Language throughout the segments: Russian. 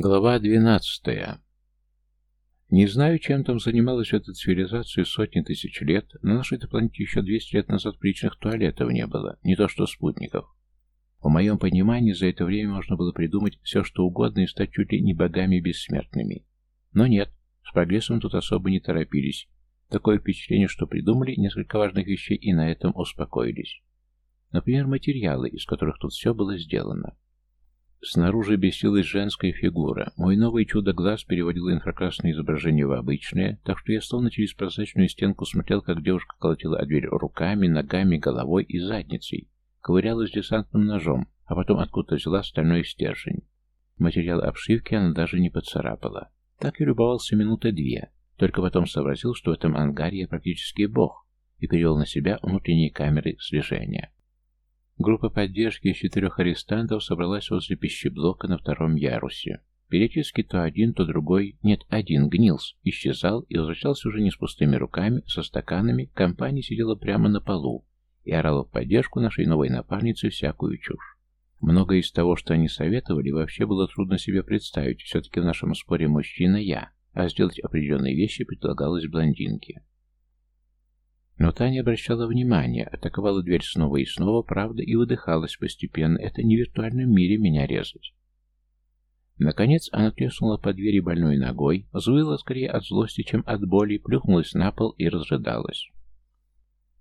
Глава двенадцатая. Не знаю, чем там занималась эта цивилизация сотни тысяч лет, на нашей планете еще 200 лет назад приличных туалетов не было, не то что спутников. В моем понимании, за это время можно было придумать все, что угодно и стать чуть ли не богами бессмертными. Но нет, с прогрессом тут особо не торопились. Такое впечатление, что придумали несколько важных вещей и на этом успокоились. Например, материалы, из которых тут все было сделано. Снаружи бесилась женская фигура. Мой новый чудо-глаз переводил инфракрасное изображение в обычное, так что я словно через прозрачную стенку смотрел, как девушка колотила о дверь руками, ногами, головой и задницей, ковырялась десантным ножом, а потом откуда-то взяла стальной стержень. Материал обшивки она даже не поцарапала. Так и любовался минуты две, только потом сообразил, что в этом ангаре я практически бог, и перевел на себя внутренние камеры слежения. Группа поддержки из четырех арестантов собралась возле пищеблока на втором ярусе. Периодически то один, то другой, нет, один, гнилс, исчезал и возвращался уже не с пустыми руками, со стаканами, компания сидела прямо на полу и орала в поддержку нашей новой напарницы всякую чушь. Многое из того, что они советовали, вообще было трудно себе представить, все-таки в нашем споре мужчина я, а сделать определенные вещи предлагалось блондинке. Но Таня обращала внимание, атаковала дверь снова и снова, правда, и выдыхалась постепенно. Это не в виртуальном мире меня резать. Наконец она треснула по двери больной ногой, взвыла скорее от злости, чем от боли, плюхнулась на пол и разрыдалась.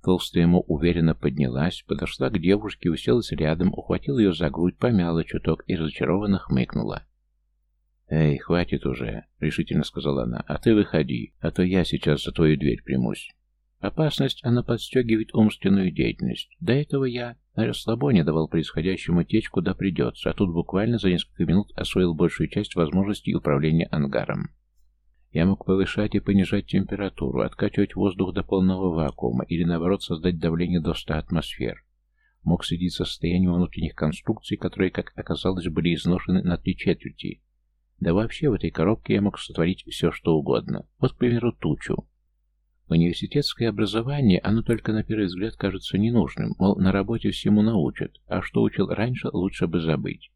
Толстая ему уверенно поднялась, подошла к девушке, уселась рядом, ухватила ее за грудь, помяла чуток и разочарованно хмыкнула. «Эй, хватит уже», — решительно сказала она, — «а ты выходи, а то я сейчас за твою дверь примусь». Опасность, она подстегивает умственную деятельность. До этого я на расслабоне давал происходящему течь куда придется, а тут буквально за несколько минут освоил большую часть возможностей управления ангаром. Я мог повышать и понижать температуру, откачивать воздух до полного вакуума или, наоборот, создать давление до 100 атмосфер. Мог следить за состоянием внутренних конструкций, которые, как оказалось, были изношены на три четверти. Да вообще в этой коробке я мог сотворить все, что угодно. Вот, к примеру, тучу. Университетское образование, оно только на первый взгляд кажется ненужным, мол, на работе всему научат, а что учил раньше, лучше бы забыть.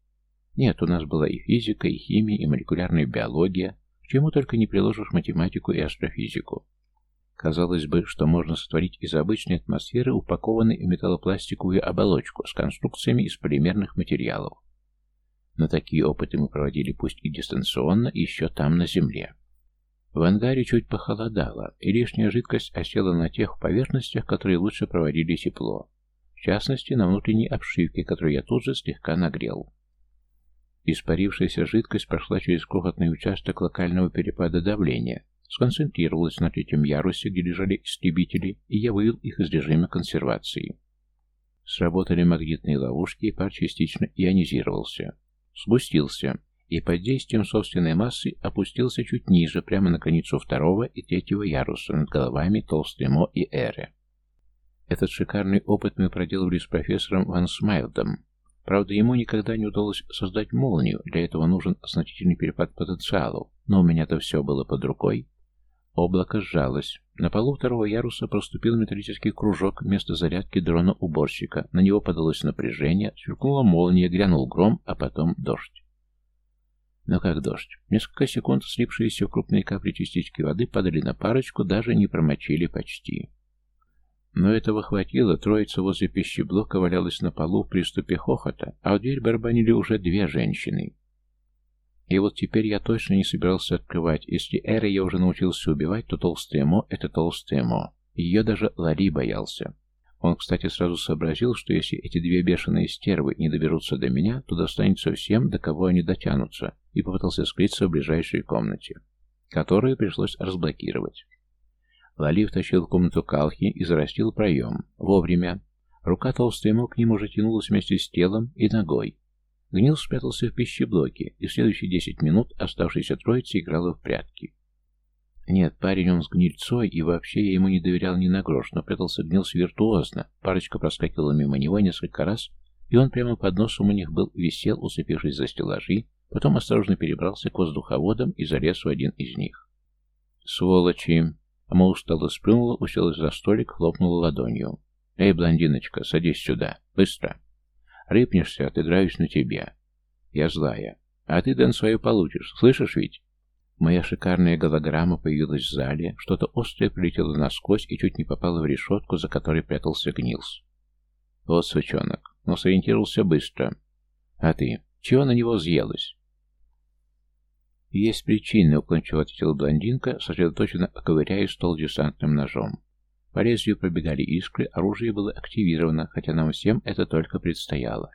Нет, у нас была и физика, и химия, и молекулярная биология, к чему только не приложишь математику и астрофизику. Казалось бы, что можно сотворить из обычной атмосферы упакованной в металлопластиковую оболочку с конструкциями из полимерных материалов. Но такие опыты мы проводили пусть и дистанционно, еще там, на Земле. В ангаре чуть похолодало, и лишняя жидкость осела на тех поверхностях, которые лучше проводили тепло. В частности, на внутренней обшивке, которую я тут же слегка нагрел. Испарившаяся жидкость прошла через крохотный участок локального перепада давления, сконцентрировалась на третьем ярусе, где лежали истребители, и я вывел их из режима консервации. Сработали магнитные ловушки, и пар частично ионизировался. Спустился и под действием собственной массы опустился чуть ниже, прямо на границу второго и третьего яруса, над головами Толстой Мо и Эры. Этот шикарный опыт мы проделали с профессором Ван Смайлдом. Правда, ему никогда не удалось создать молнию, для этого нужен значительный перепад потенциалов, но у меня-то все было под рукой. Облако сжалось. На полу второго яруса проступил металлический кружок вместо зарядки дрона-уборщика. На него подалось напряжение, сверкнула молния, грянул гром, а потом дождь. Но как дождь. Несколько секунд слипшиеся в крупные капли частички воды падали на парочку, даже не промочили почти. Но этого хватило, троица возле пищеблока валялась на полу в приступе хохота, а в дверь барабанили уже две женщины. И вот теперь я точно не собирался открывать. Если Эра я уже научился убивать, то толстая Мо — это толстая Мо. Ее даже Лари боялся. Он, кстати, сразу сообразил, что если эти две бешеные стервы не доберутся до меня, то достанется всем, до кого они дотянутся, и попытался скрыться в ближайшей комнате, которую пришлось разблокировать. Лали втащил в комнату Калхи и зарастил проем. Вовремя. Рука толстой ему к нему уже тянулась вместе с телом и ногой. Гнил спрятался в пищеблоке, и в следующие десять минут оставшаяся троица играла в прятки. Нет, парень он с гнильцой, и вообще я ему не доверял ни на грош, но прятался гнилс виртуозно. Парочка проскакивала мимо него несколько раз, и он прямо под носом у них был, висел, уцепившись за стеллажи, потом осторожно перебрался к воздуховодам и залез в один из них. «Сволочи!» Ама устало сплюнула, уселась за столик, хлопнула ладонью. «Эй, блондиночка, садись сюда. Быстро. Рыпнешься, отыграюсь на тебе. Я злая. А ты, Дэн, свою получишь. Слышишь ведь? Моя шикарная голограмма появилась в зале, что-то острое прилетело насквозь и чуть не попало в решетку, за которой прятался Гнилс. Вот сучонок, но сориентировался быстро. А ты, чего на него съелась? «Есть причины», — уклончиво ответила блондинка, сосредоточенно оковыряя стол десантным ножом. По лезвию пробегали искры, оружие было активировано, хотя нам всем это только предстояло.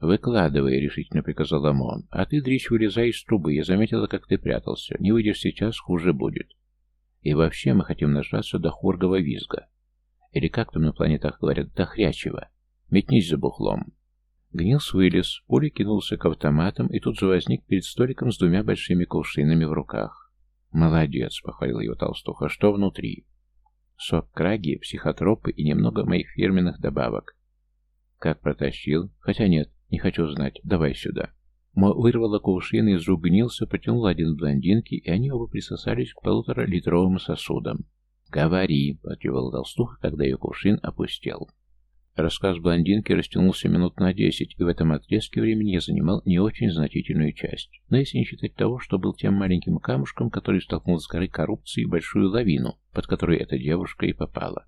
«Выкладывай», — решительно приказал Амон. «А ты, дрищ, вылезай из трубы. Я заметила, как ты прятался. Не выйдешь сейчас, хуже будет. И вообще мы хотим нажраться до хоргого визга. Или как там на планетах говорят, до хрячего. Метнись за бухлом». Гнилс вылез, пуля кинулся к автоматам и тут же возник перед столиком с двумя большими кувшинами в руках. «Молодец», — похвалил его толстуха. «Что внутри?» «Сок краги, психотропы и немного моих фирменных добавок». «Как протащил? Хотя нет, «Не хочу знать. Давай сюда». Мо вырвала кувшин из рук гнился, потянула один блондинки, и они оба присосались к полуторалитровым сосудам. «Говори», — потребовал толстуха, когда ее кувшин опустел. Рассказ блондинки растянулся минут на десять, и в этом отрезке времени я занимал не очень значительную часть. Но если не считать того, что был тем маленьким камушком, который столкнул с горы коррупции большую лавину, под которой эта девушка и попала.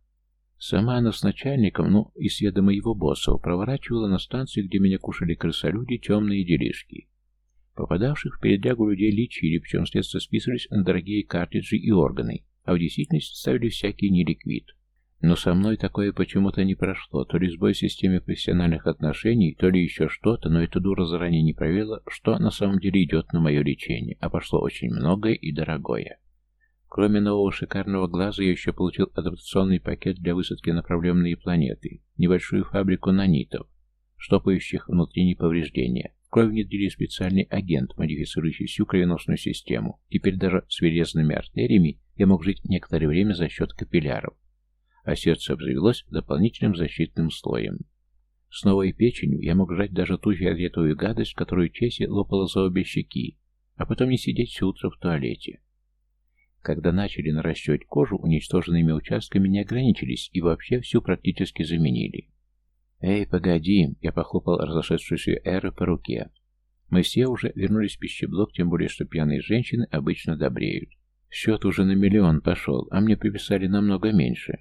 Сама она с начальником, ну, и с ведома его боссов, проворачивала на станции, где меня кушали крысолюди, темные делишки. Попадавших в передрягу людей лечили, причем средства списывались на дорогие картриджи и органы, а в действительности ставили всякий неликвид. Но со мной такое почему-то не прошло, то ли сбой в системе профессиональных отношений, то ли еще что-то, но эта дура заранее не проверила, что на самом деле идет на мое лечение, а пошло очень многое и дорогое. Кроме нового шикарного глаза, я еще получил адаптационный пакет для высадки на проблемные планеты, небольшую фабрику нанитов, штопающих внутренние повреждения. Кровь внедрили специальный агент, модифицирующий всю кровеносную систему. Теперь даже с вырезанными артериями я мог жить некоторое время за счет капилляров. А сердце обзавелось дополнительным защитным слоем. С новой печенью я мог жать даже ту фиолетовую гадость, которую Чеси лопала за обе щеки, а потом не сидеть все утро в туалете. Когда начали наращивать кожу, уничтоженными участками не ограничились и вообще всю практически заменили. «Эй, погоди!» — я похлопал разошедшуюся Эры по руке. Мы все уже вернулись в пищеблок, тем более, что пьяные женщины обычно добреют. Счет уже на миллион пошел, а мне приписали намного меньше.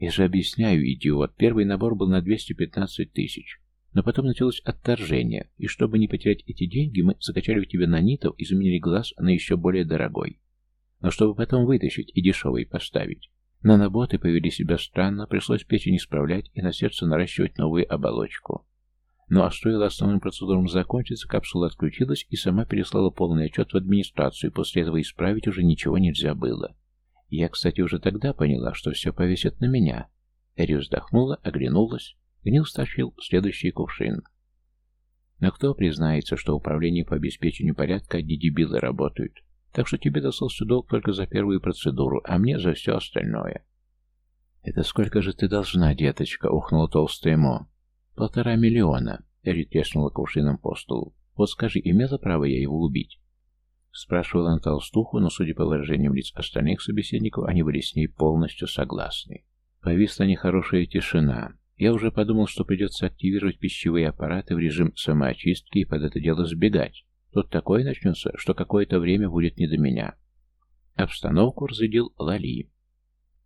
Я же объясняю, идиот, первый набор был на 215 тысяч. Но потом началось отторжение, и чтобы не потерять эти деньги, мы закачали в тебя нанитов и заменили глаз на еще более дорогой но чтобы потом вытащить и дешевый поставить. Наноботы повели себя странно, пришлось печень исправлять и на сердце наращивать новую оболочку. Ну а стоило основным процедурам закончиться, капсула отключилась и сама переслала полный отчет в администрацию, после этого исправить уже ничего нельзя было. Я, кстати, уже тогда поняла, что все повесят на меня. Эри вздохнула, оглянулась. Гнил стащил следующий кувшин. Но кто признается, что управление по обеспечению порядка одни дебилы работают? Так что тебе достался долг только за первую процедуру, а мне за все остальное. «Это сколько же ты должна, деточка?» — ухнула толстая Мо. «Полтора миллиона», — Эри треснула кувшином по столу. «Вот скажи, имела право я его убить?» Спрашивала она толстуху, но, судя по выражениям лиц остальных собеседников, они были с ней полностью согласны. Повисла нехорошая тишина. Я уже подумал, что придется активировать пищевые аппараты в режим самоочистки и под это дело сбегать. Тут такое начнется, что какое-то время будет не до меня. Обстановку разрядил Лали.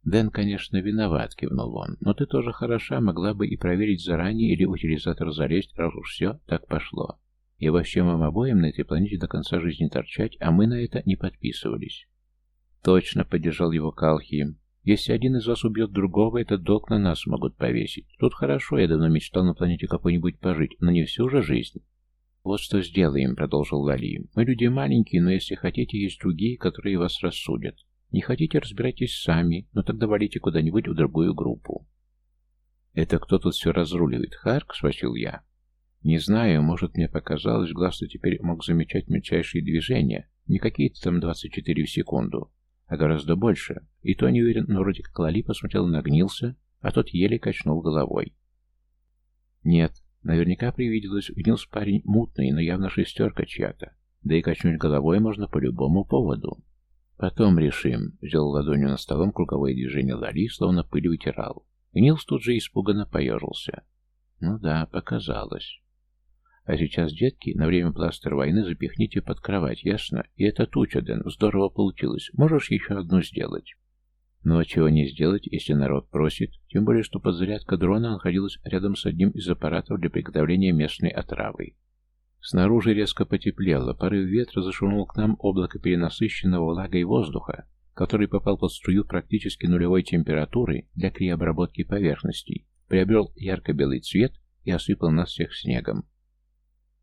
«Дэн, конечно, виноват», — кивнул он, — «но ты тоже хороша, могла бы и проверить заранее или утилизатор залезть, раз уж все так пошло. И вообще вам обоим на этой планете до конца жизни торчать, а мы на это не подписывались». «Точно», — поддержал его Калхи. «Если один из вас убьет другого, этот долг на нас могут повесить. Тут хорошо, я давно мечтал на планете какой-нибудь пожить, но не всю же жизнь». «Вот что сделаем», — продолжил Лали. «Мы люди маленькие, но если хотите, есть другие, которые вас рассудят. Не хотите, разбирайтесь сами, но тогда валите куда-нибудь в другую группу». «Это кто тут все разруливает? Харк?» — спросил я. «Не знаю, может, мне показалось, глаз-то теперь мог замечать мельчайшие движения, не какие-то там 24 в секунду, а гораздо больше. И то не уверен, но вроде как Лали посмотрел нагнился, а тот еле качнул головой. «Нет, Наверняка привиделось, гнился парень мутный, но явно шестерка чья-то. Да и качнуть головой можно по любому поводу. Потом решим. Взял ладонью на столом круговое движение Лали, словно пыль вытирал. Гнилс тут же испуганно поежился. Ну да, показалось. А сейчас, детки, на время пластер войны запихните под кровать, ясно? И это туча, Дэн, здорово получилось. Можешь еще одну сделать? Ну а чего не сделать, если народ просит? Тем более, что подзарядка дрона находилась рядом с одним из аппаратов для приготовления местной отравы. Снаружи резко потеплело, порыв ветра зашунул к нам облако перенасыщенного влагой воздуха, который попал под струю практически нулевой температуры для криобработки поверхностей, приобрел ярко-белый цвет и осыпал нас всех снегом.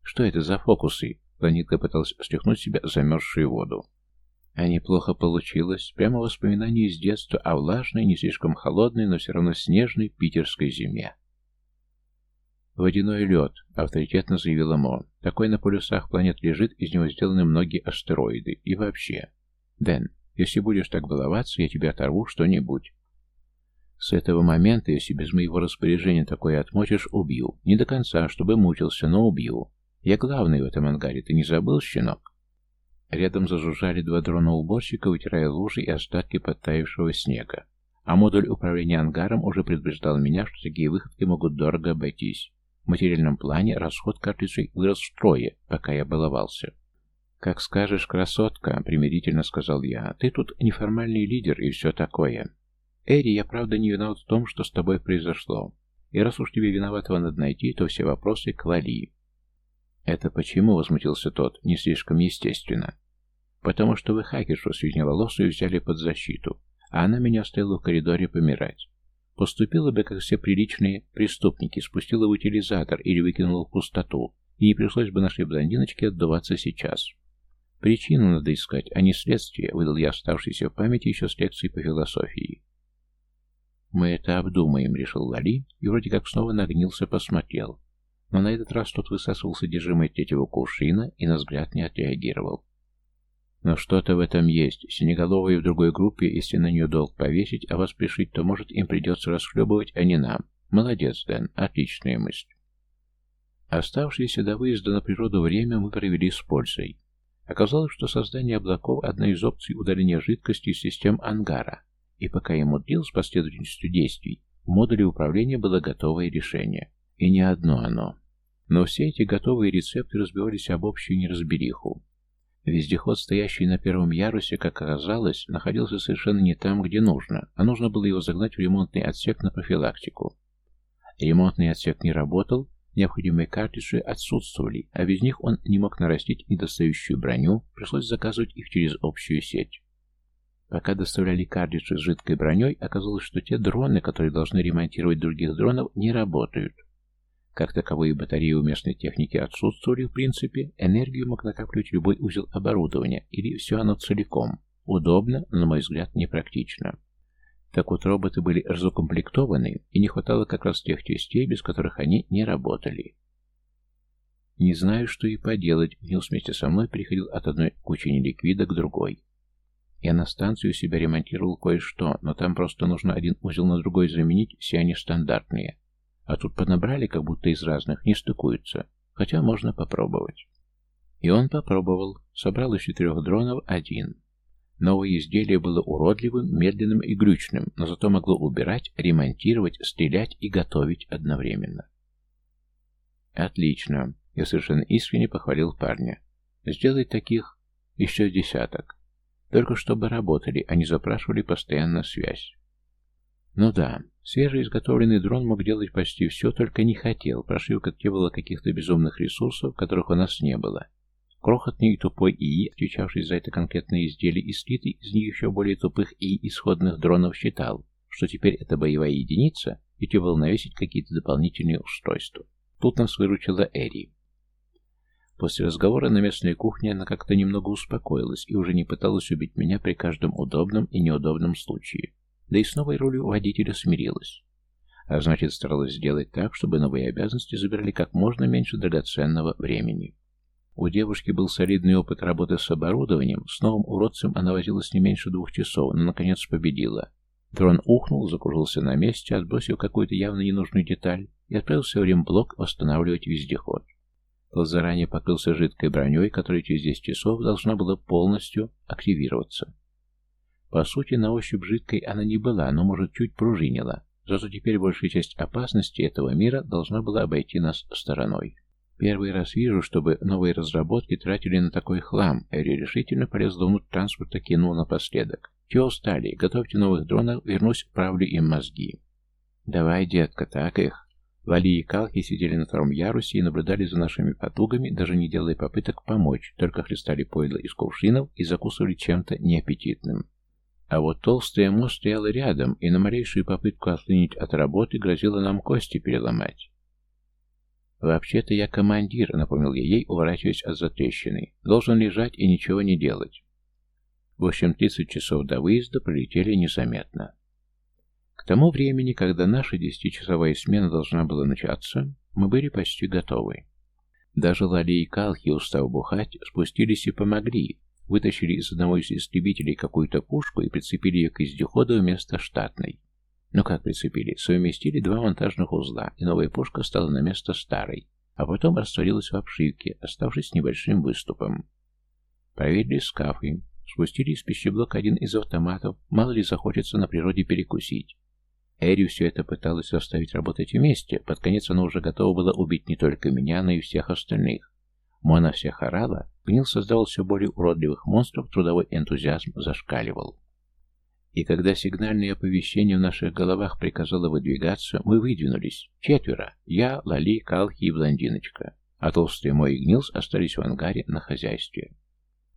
Что это за фокусы? Планетка пыталась стряхнуть себя замерзшую воду. А неплохо получилось. Прямо воспоминание из детства о влажной, не слишком холодной, но все равно снежной питерской зиме. «Водяной лед», — авторитетно заявила Мо. «Такой на полюсах планет лежит, из него сделаны многие астероиды. И вообще. Дэн, если будешь так баловаться, я тебе оторву что-нибудь. С этого момента, если без моего распоряжения такое отмочишь, убью. Не до конца, чтобы мучился, но убью. Я главный в этом ангаре, ты не забыл, щенок?» Рядом зажужжали два дрона-уборщика, вытирая лужи и остатки подтаявшего снега. А модуль управления ангаром уже предупреждал меня, что такие выходки могут дорого обойтись. В материальном плане расход картриджей вырос втрое, пока я баловался. «Как скажешь, красотка», — примирительно сказал я, — «ты тут неформальный лидер и все такое. Эри, я правда не виноват в том, что с тобой произошло. И раз уж тебе виноватого надо найти, то все вопросы к Вали. «Это почему?» — возмутился тот, не слишком естественно. «Потому что вы хакершу средневолосую взяли под защиту, а она меня оставила в коридоре помирать. Поступила бы, как все приличные преступники, спустила в утилизатор или выкинула в пустоту, и не пришлось бы нашей блондиночке отдуваться сейчас. Причину надо искать, а не следствие, выдал я оставшийся в памяти еще с лекции по философии. «Мы это обдумаем», — решил Лали, и вроде как снова нагнился, посмотрел. Но на этот раз тот высасывал содержимое третьего кувшина и на взгляд не отреагировал. Но что-то в этом есть. Синеголовые в другой группе, если на нее долг повесить, а вас пришить, то, может, им придется расхлебывать, а не нам. Молодец, Дэн, отличная мысль. Оставшееся до выезда на природу время мы провели с пользой. Оказалось, что создание облаков – одна из опций удаления жидкости из систем ангара, и пока я мудрил с последовательностью действий, в модуле управления было готовое решение. И не одно оно. Но все эти готовые рецепты разбивались об общую неразбериху. Вездеход, стоящий на первом ярусе, как оказалось, находился совершенно не там, где нужно, а нужно было его загнать в ремонтный отсек на профилактику. Ремонтный отсек не работал, необходимые картриджи отсутствовали, а без них он не мог нарастить недостающую броню, пришлось заказывать их через общую сеть. Пока доставляли картриджи с жидкой броней, оказалось, что те дроны, которые должны ремонтировать других дронов, не работают. Как таковые батареи у местной техники отсутствовали в принципе, энергию мог накапливать любой узел оборудования или все оно целиком. Удобно, но, на мой взгляд, непрактично. Так вот, роботы были разукомплектованы, и не хватало как раз тех частей, без которых они не работали. Не знаю, что и поделать, Нилс вместе со мной переходил от одной кучи неликвида к другой. Я на станцию себя ремонтировал кое-что, но там просто нужно один узел на другой заменить, все они стандартные. А тут понабрали, как будто из разных, не стыкуются. Хотя можно попробовать. И он попробовал. Собрал из четырех дронов один. Новое изделие было уродливым, медленным и глючным, но зато могло убирать, ремонтировать, стрелять и готовить одновременно. Отлично. Я совершенно искренне похвалил парня. Сделать таких еще десяток. Только чтобы работали, а не запрашивали постоянно связь. Ну да, свежеизготовленный дрон мог делать почти все, только не хотел. Прошивка требовала каких-то безумных ресурсов, которых у нас не было. Крохотный и тупой ИИ, отвечавший за это конкретное изделие, и слитый из них еще более тупых и исходных дронов считал, что теперь это боевая единица, и требовал навесить какие-то дополнительные устройства. Тут нас выручила Эри. После разговора на местной кухне она как-то немного успокоилась и уже не пыталась убить меня при каждом удобном и неудобном случае да и с новой ролью водителя смирилась. А значит, старалась сделать так, чтобы новые обязанности забирали как можно меньше драгоценного времени. У девушки был солидный опыт работы с оборудованием, с новым уродцем она возилась не меньше двух часов, но наконец победила. Дрон ухнул, закружился на месте, отбросив какую-то явно ненужную деталь и отправился в ремблок восстанавливать вездеход. Тот заранее покрылся жидкой броней, которая через 10 часов должна была полностью активироваться. По сути, на ощупь жидкой она не была, но, может, чуть пружинила. Зато теперь большая часть опасности этого мира должна была обойти нас стороной. Первый раз вижу, чтобы новые разработки тратили на такой хлам. Эри решительно полез внутрь транспорта, кинул напоследок. Чего устали? Готовьте новых дронов, вернусь, правлю им мозги. Давай, детка, так их. Вали и Калки сидели на втором ярусе и наблюдали за нашими потугами, даже не делая попыток помочь, только хлестали пойло из кувшинов и закусывали чем-то неаппетитным. А вот толстая Мо стояла рядом и на малейшую попытку отлынить от работы грозила нам кости переломать. «Вообще-то я командир», — напомнил я ей, уворачиваясь от затрещины. «Должен лежать и ничего не делать». В общем, 30 часов до выезда пролетели незаметно. К тому времени, когда наша десятичасовая смена должна была начаться, мы были почти готовы. Даже Лали и Калхи, устав бухать, спустились и помогли, вытащили из одного из истребителей какую-то пушку и прицепили ее к издюходу вместо штатной. Ну как прицепили? Совместили два монтажных узла, и новая пушка стала на место старой, а потом растворилась в обшивке, оставшись небольшим выступом. Проверили скафы, спустили из пищеблока один из автоматов, мало ли захочется на природе перекусить. Эри все это пыталась заставить работать вместе, под конец она уже готова была убить не только меня, но и всех остальных. Мона всех орала, Гнил создавал все более уродливых монстров, трудовой энтузиазм зашкаливал. И когда сигнальное оповещение в наших головах приказало выдвигаться, мы выдвинулись. Четверо. Я, Лали, Калхи и Блондиночка. А толстый мой и Гнилс остались в ангаре на хозяйстве.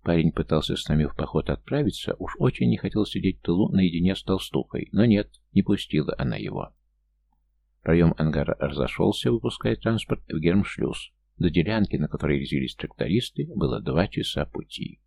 Парень пытался с нами в поход отправиться, уж очень не хотел сидеть в тылу наедине с толстухой, но нет, не пустила она его. Проем ангара разошелся, выпуская транспорт в гермшлюз. До делянки, на которой резились трактористы, было два часа пути.